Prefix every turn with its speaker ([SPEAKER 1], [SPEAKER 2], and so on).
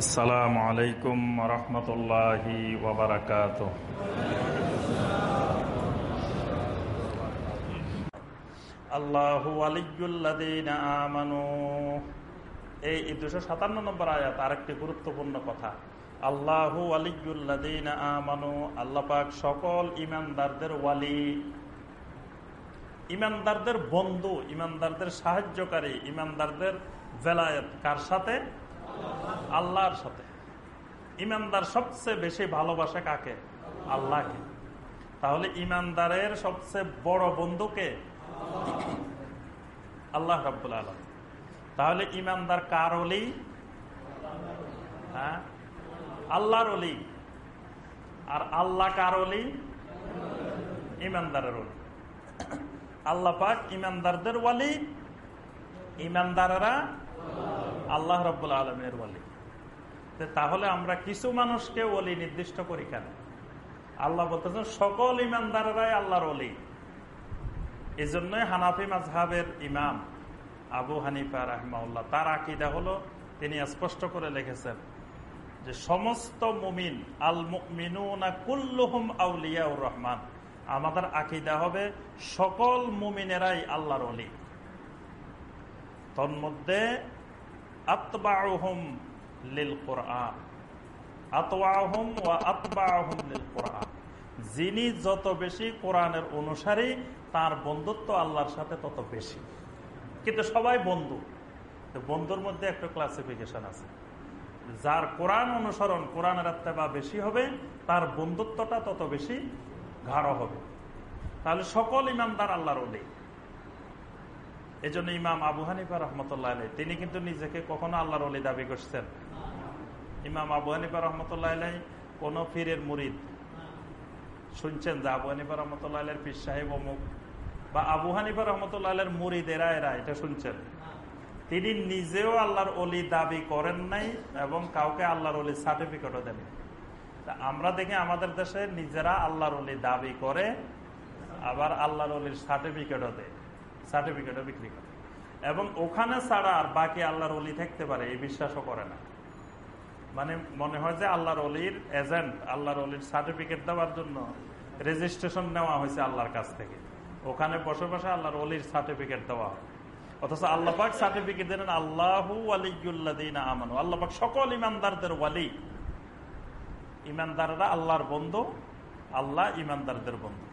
[SPEAKER 1] আসসালামু আলাইকুম রহমতুল্লাহি ওবরাকাত আমানু। এই দুশো সাতান্ন নম্বর আয়াত আরেকটি গুরুত্বপূর্ণ কথা। আল্লাহু আলিউল্লাদিনা আমানু, আল্লাহ পাক সকল ইমানদারদের ওয়ালি ইমানদারদের বন্ধু ইমানদারদের সাহায্যকারী ইমানদারদের বেলায়ত কার সাথে? আল্লাহর সাথে। ইমানদার সবচেয়ে বেশি ভালোবাসে কাকে? আল্লাহকে। তাহলে ইমানদারের সবচেয়ে বড় বন্ধুকে? আল্লাহ রব্বুল আলম তাহলে ইমানদার কার অলি? হ্যাঁ? আল্লাহর অলি। আর আল্লাহ কার অলি? ইমানদারের অলি। আল্লাহ পাক ইমানদারদের ওয়ালি, ইমানদারেরা আল্লাহ রব্বুল আলমের ওয়ালি। তাহলে আমরা কিছু মানুষকে ওলি নির্দিষ্ট করি কেন? আল্লাহ বলতেছেন, সকল ইমানদারেরাই আল্লাহর অলি এই জন্যই হানাফি মাজহাবের ইমাম আবু হানিফা রাহমাউল্লাহ তার আকিদা হলো, তিনি স্পষ্ট করে লিখেছেন যে, সমস্ত মুমিন আল মিনুনা কুল্লুহুম আউলিয়াউর রহমান। আমাদের আকিদা হবে, সকল মুমিনেরাই আল্লাহর অলি তন্মধ্যে আতবাহুম লিল কোরআন। আতওয়াহুম ওয়া আতবাহুম লিল কোরআন। যিনি যত বেশি কোরআনের অনুসারী, তার বন্ধুত্ব আল্লাহর সাথে তত বেশি। কিন্তু সবাই বন্ধু। বন্ধুর মধ্যে একটা ক্লাসিফিকেশন আছে। যার কোরআন অনুসরণ কোরআনের আত্মা বেশি হবে, তার বন্ধুত্বটা তত বেশি গাঢ় হবে। তাহলে সকল ইমানদার আল্লাহর অলি এই জন্য ইমাম আবু হানিফা রহমতুল্লাহ আলাই তিনি কিন্তু নিজেকে কখনো আল্লাহর অলি দাবি করছেন ইমাম আবু হানিফা রহমতুল্লাহ আলাই কোন ফিরের মুরিদ শুনছেন যে আবু হানিফা রহমতুল্লাহ আলের পীর সাহেব অমুক? বা আবু হানিফা রহমতুল্লাহ আলের মুরিদ এরা এরা, এটা শুনছেন? তিনি নিজেও আল্লাহর অলি দাবি করেন নাই এবং কাউকে আল্লাহর অলি সার্টিফিকেটও দেন আমরা দেখি আমাদের দেশে নিজেরা আল্লাহর অলি দাবি করে, আবার আল্লাহর অলির সার্টিফিকেটও দেয়। সার্টিফিকেটও বিক্রি করে। এবং ওখানে ছাড়া আর বাকি আল্লাহর অলি থাকতে পারে, এই বিশ্বাসও করে না। মানে মনে হয় যে আল্লাহর অলির এজেন্ট আল্লাহর অলির সার্টিফিকেট দেওয়ার জন্য রেজিস্ট্রেশন নেওয়া হয়েছে আল্লাহর কাছ থেকে। ওখানে বসে বসে আল্লাহর অলির সার্টিফিকেট দেওয়া হয়। অথচ আল্লাপাক সার্টিফিকেট দিলেন, আল্লাহু আলিউল্লাদিন আমানু। আল্লাপাক সকল ইমানদারদের ওয়ালি। ইমানদাররা আল্লাহর বন্ধু, আল্লাহ ইমানদারদের বন্ধু।